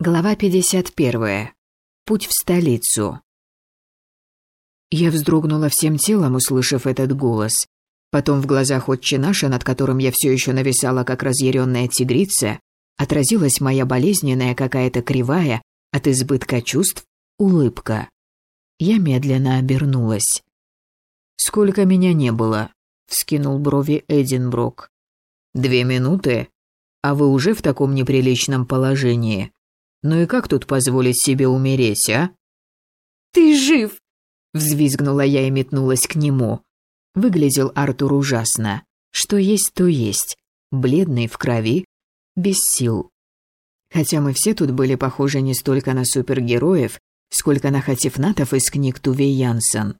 Глава 51. Путь в столицу. Я вздрогнула всем телом, услышав этот голос. Потом в глазах отче наша, над которым я все еще нависала, как разъяренная тигрица, отразилась моя болезненная какая-то кривая от избытка чувств улыбка. Я медленно обернулась. «Сколько меня не было?» — вскинул брови Эдинброк. «Две минуты? А вы уже в таком неприличном положении?» Ну и как тут позволить себе умереть, а? Ты жив! Взвизгнула я и метнулась к нему. Выглядел Артур ужасно. Что есть, то есть. Бледный, в крови, без сил. Хотя мы все тут были похожи не столько на супергероев, сколько на хатифнатов из книг Туве Янсен.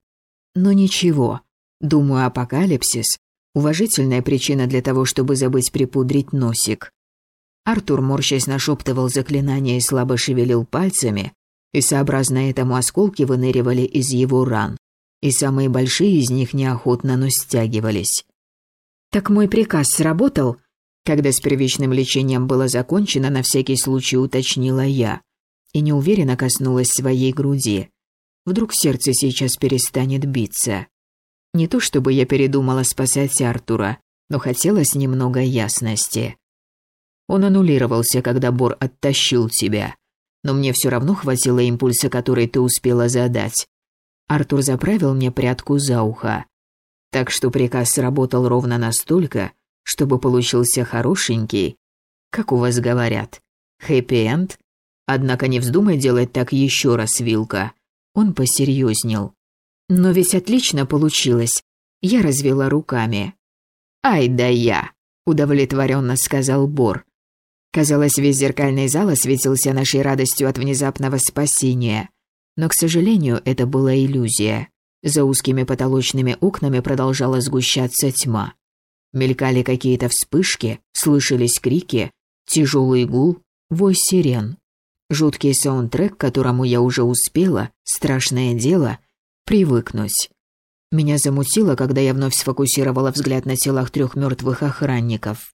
Но ничего. Думаю, апокалипсис – уважительная причина для того, чтобы забыть припудрить носик. Артур, морщась, нашептывал заклинания и слабо шевелил пальцами, и сообразно этому осколки выныривали из его ран, и самые большие из них неохотно, но стягивались. «Так мой приказ сработал?» Когда с первичным лечением было закончено, на всякий случай уточнила я, и неуверенно коснулась своей груди. Вдруг сердце сейчас перестанет биться. Не то чтобы я передумала спасать Артура, но хотелось немного ясности. Он аннулировался, когда Бор оттащил тебя. Но мне все равно хватило импульса, который ты успела задать. Артур заправил мне прядку за ухо. Так что приказ сработал ровно настолько, чтобы получился хорошенький, как у вас говорят, хэппи-энд. Однако не вздумай делать так еще раз, Вилка. Он посерьезнел. Но ведь отлично получилось. Я развела руками. «Ай да я!» – удовлетворенно сказал Бор. Казалось, весь зеркальный зал осветился нашей радостью от внезапного спасения. Но, к сожалению, это была иллюзия. За узкими потолочными окнами продолжала сгущаться тьма. Мелькали какие-то вспышки, слышались крики, тяжелый гул, вой сирен. Жуткий саундтрек, к которому я уже успела, страшное дело, привыкнуть. Меня замутило, когда я вновь сфокусировала взгляд на телах трех мертвых охранников.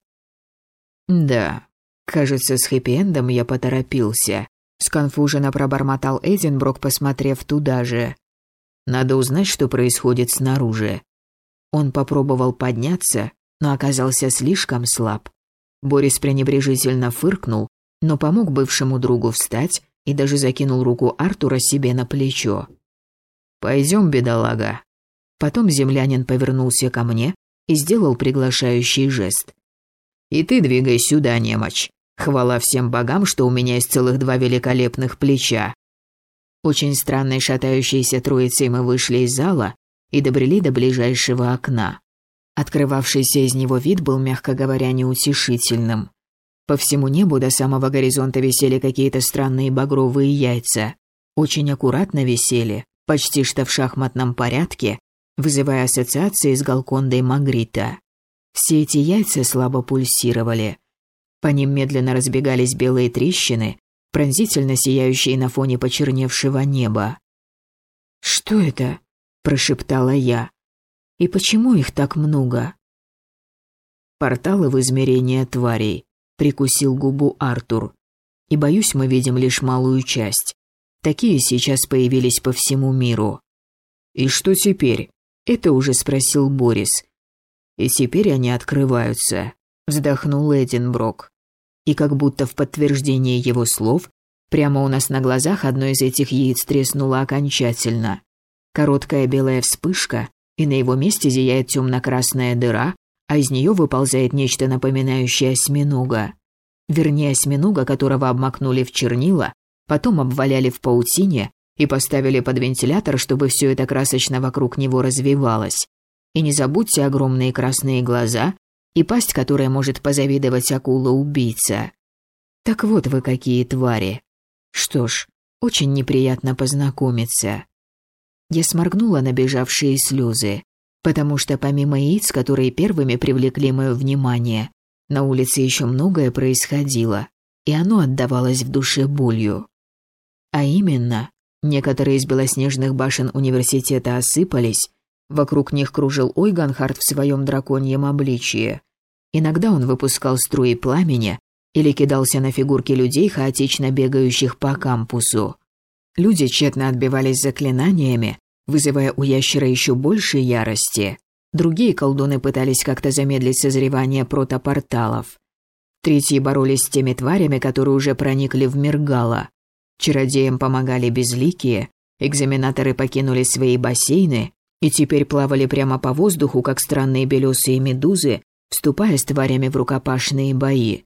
Да, Кажется, с хэппи-эндом я поторопился. Сконфуженно пробормотал Эдинброк, посмотрев туда же. Надо узнать, что происходит снаружи. Он попробовал подняться, но оказался слишком слаб. Борис пренебрежительно фыркнул, но помог бывшему другу встать и даже закинул руку Артура себе на плечо. «Пойдем, бедолага». Потом землянин повернулся ко мне и сделал приглашающий жест. «И ты двигай сюда, немочь. Хвала всем богам, что у меня есть целых два великолепных плеча. Очень странной шатающейся троицей мы вышли из зала и добрели до ближайшего окна. Открывавшийся из него вид был, мягко говоря, неутешительным. По всему небу до самого горизонта висели какие-то странные багровые яйца. Очень аккуратно висели, почти что в шахматном порядке, вызывая ассоциации с Галкондой Магрита. Все эти яйца слабо пульсировали, по ним медленно разбегались белые трещины, пронзительно сияющие на фоне почерневшего неба. «Что это?» – прошептала я. «И почему их так много?» «Порталы в измерение тварей», – прикусил губу Артур. «И боюсь, мы видим лишь малую часть. Такие сейчас появились по всему миру». «И что теперь?» – это уже спросил Борис. «И теперь они открываются», – вздохнул Эдинброк. И как будто в подтверждение его слов, прямо у нас на глазах одно из этих яиц треснуло окончательно. Короткая белая вспышка, и на его месте зияет темно-красная дыра, а из нее выползает нечто напоминающее осьминога. Вернее, осьминога, которого обмакнули в чернила, потом обваляли в паутине и поставили под вентилятор, чтобы все это красочно вокруг него развивалось. И не забудьте огромные красные глаза и пасть, которая может позавидовать акула-убийца. Так вот вы какие твари. Что ж, очень неприятно познакомиться. Я сморгнула набежавшие слезы, потому что помимо яиц, которые первыми привлекли мое внимание, на улице еще многое происходило, и оно отдавалось в душе болью. А именно, некоторые из белоснежных башен университета осыпались, Вокруг них кружил Ойганхард в своем драконьем обличье. Иногда он выпускал струи пламени, или кидался на фигурки людей, хаотично бегающих по кампусу. Люди тщетно отбивались заклинаниями, вызывая у ящера еще больше ярости. Другие колдуны пытались как-то замедлить созревание протопорталов. Третьи боролись с теми тварями, которые уже проникли в Миргала. Чародеям помогали безликие, экзаменаторы покинули свои бассейны и теперь плавали прямо по воздуху, как странные белесые медузы, вступая с тварями в рукопашные бои.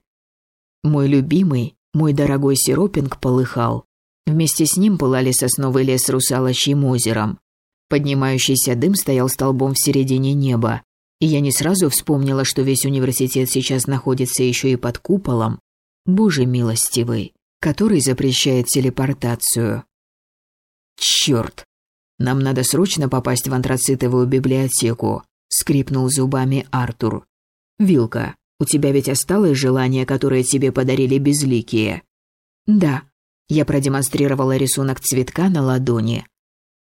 Мой любимый, мой дорогой Сиропинг полыхал. Вместе с ним пылали сосновый лес с русалочьим озером. Поднимающийся дым стоял столбом в середине неба, и я не сразу вспомнила, что весь университет сейчас находится еще и под куполом. Боже милостивый, который запрещает телепортацию. Черт! Нам надо срочно попасть в антрацитовую библиотеку, скрипнул зубами Артур. Вилка, у тебя ведь осталось желание, которое тебе подарили безликие? Да. Я продемонстрировала рисунок цветка на ладони.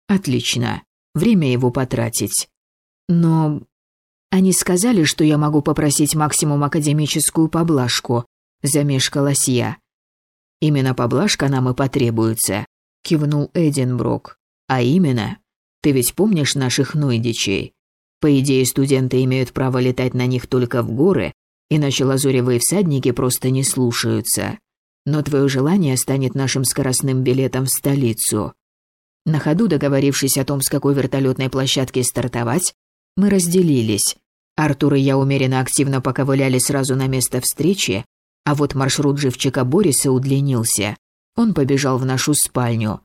Отлично. Время его потратить. Но они сказали, что я могу попросить максимум академическую поблажку, замешкалась я. Именно поблажка нам и потребуется, кивнул Эдинброк. А именно, ты ведь помнишь наших нойдичей? По идее, студенты имеют право летать на них только в горы, иначе лазуревые всадники просто не слушаются. Но твое желание станет нашим скоростным билетом в столицу. На ходу договорившись о том, с какой вертолетной площадки стартовать, мы разделились. Артур и я умеренно активно поковыляли сразу на место встречи, а вот маршрут живчика Бориса удлинился. Он побежал в нашу спальню.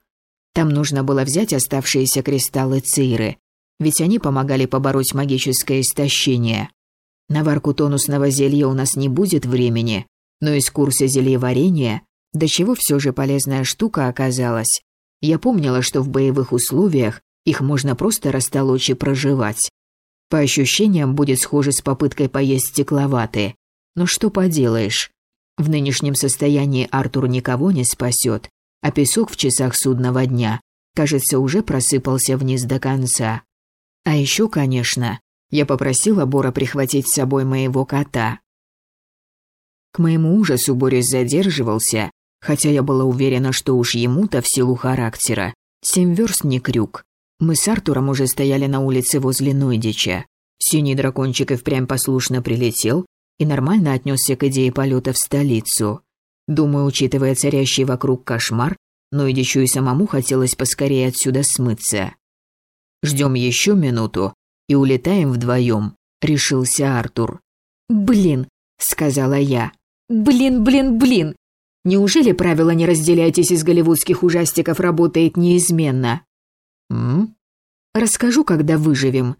Там нужно было взять оставшиеся кристаллы Циры, ведь они помогали побороть магическое истощение. На варку тонусного зелья у нас не будет времени, но из курса зельеварения, до чего все же полезная штука оказалась. Я помнила, что в боевых условиях их можно просто растолочь и проживать. По ощущениям будет схоже с попыткой поесть стекловаты. Но что поделаешь? В нынешнем состоянии Артур никого не спасет, а песок в часах судного дня, кажется, уже просыпался вниз до конца. А еще, конечно, я попросила Бора прихватить с собой моего кота. К моему ужасу Борис задерживался, хотя я была уверена, что уж ему-то в силу характера. Семь верст не крюк. Мы с Артуром уже стояли на улице возле Нойдича. Синий дракончик и впрямь послушно прилетел и нормально отнесся к идее полета в столицу. Думаю, учитывая царящий вокруг кошмар, Нойдичу и самому хотелось поскорее отсюда смыться. Ждем еще минуту и улетаем вдвоем, решился Артур. Блин, сказала я. Блин, блин, блин. Неужели правило «не разделяйтесь» из голливудских ужастиков работает неизменно? М? Расскажу, когда выживем.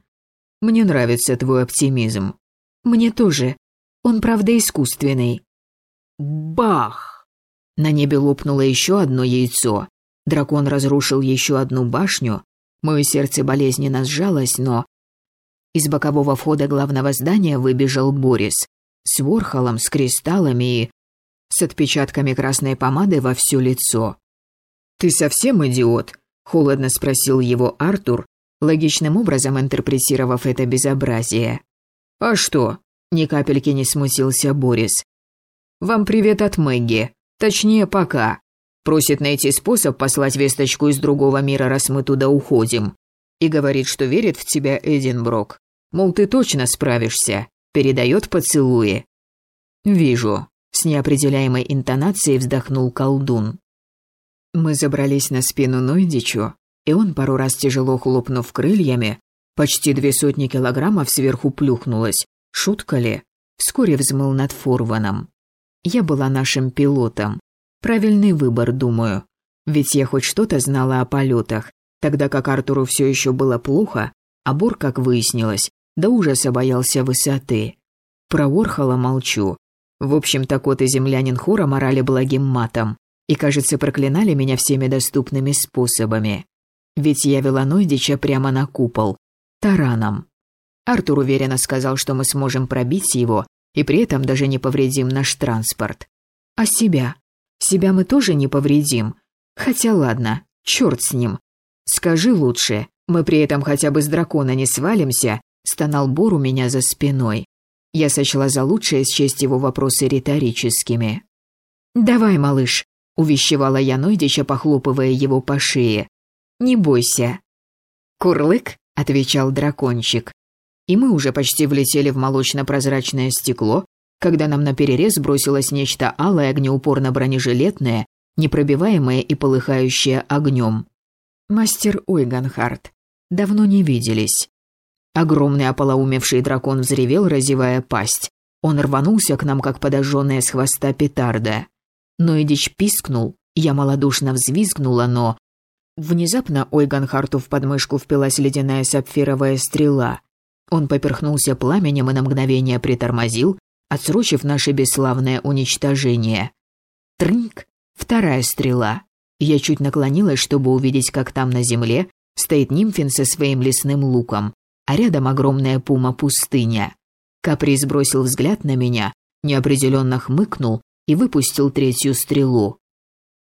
Мне нравится твой оптимизм. Мне тоже. Он, правда, искусственный. Бах! На небе лопнуло еще одно яйцо. Дракон разрушил еще одну башню. Мое сердце болезненно сжалось, но... Из бокового входа главного здания выбежал Борис. С ворхолом, с кристаллами и... С отпечатками красной помады во все лицо. «Ты совсем идиот?» Холодно спросил его Артур, логичным образом интерпретировав это безобразие. «А что?» – ни капельки не смутился Борис. «Вам привет от Мэгги. Точнее, пока. Просит найти способ послать весточку из другого мира, раз мы туда уходим. И говорит, что верит в тебя Эдинброк. Мол, ты точно справишься. Передает поцелуи». «Вижу», – с неопределяемой интонацией вздохнул колдун. Мы забрались на спину Нойдичу, и он пару раз тяжело хлопнув крыльями, почти две сотни килограммов сверху плюхнулось. Шутка ли? Вскоре взмыл над Форваном. Я была нашим пилотом. Правильный выбор, думаю. Ведь я хоть что-то знала о полетах, тогда как Артуру все еще было плохо, а Бор, как выяснилось, до ужаса боялся высоты. Про Орхола молчу. В общем-то, кот и землянин хора морали благим матом и, кажется, проклинали меня всеми доступными способами. Ведь я вела Нойдича прямо на купол. Тараном. Артур уверенно сказал, что мы сможем пробить его и при этом даже не повредим наш транспорт. А себя? Себя мы тоже не повредим. Хотя ладно, черт с ним. Скажи лучше, мы при этом хотя бы с дракона не свалимся, стонал Бор у меня за спиной. Я сочла за лучшее счесть его вопросы риторическими. «Давай, малыш», — увещевала я Нойдича, похлопывая его по шее. «Не бойся». «Курлык», — отвечал дракончик. И мы уже почти влетели в молочно-прозрачное стекло, когда нам на перерез бросилось нечто алое, огнеупорно-бронежилетное, непробиваемое и полыхающее огнем. Мастер Ойганхард. Давно не виделись. Огромный ополоумевший дракон взревел, разевая пасть. Он рванулся к нам, как подожженная с хвоста петарда. Ноидич пискнул, я малодушно взвизгнула, но... Внезапно Ойганхарту в подмышку впилась ледяная сапфировая стрела. Он поперхнулся пламенем и на мгновение притормозил, отсрочив наше бесславное уничтожение. Трынк! Вторая стрела. Я чуть наклонилась, чтобы увидеть, как там на земле стоит нимфин со своим лесным луком, а рядом огромная пума-пустыня. Капри сбросил взгляд на меня, неопределенно хмыкнул и выпустил третью стрелу.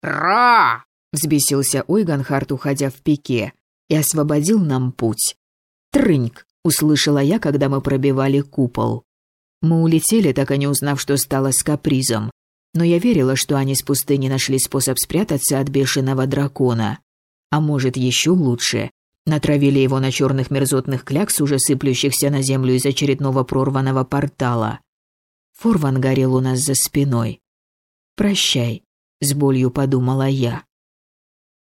«Ра!» – взбесился Ойганхарт, уходя в пике, и освободил нам путь. «Трыньк!» – услышала я, когда мы пробивали купол. Мы улетели, так и не узнав, что стало с капризом. Но я верила, что они с пустыни нашли способ спрятаться от бешеного дракона. А может, еще лучше. Натравили его на черных мерзотных клякс, уже сыплющихся на землю из очередного прорванного портала. Форван горел у нас за спиной. «Прощай», — с болью подумала я.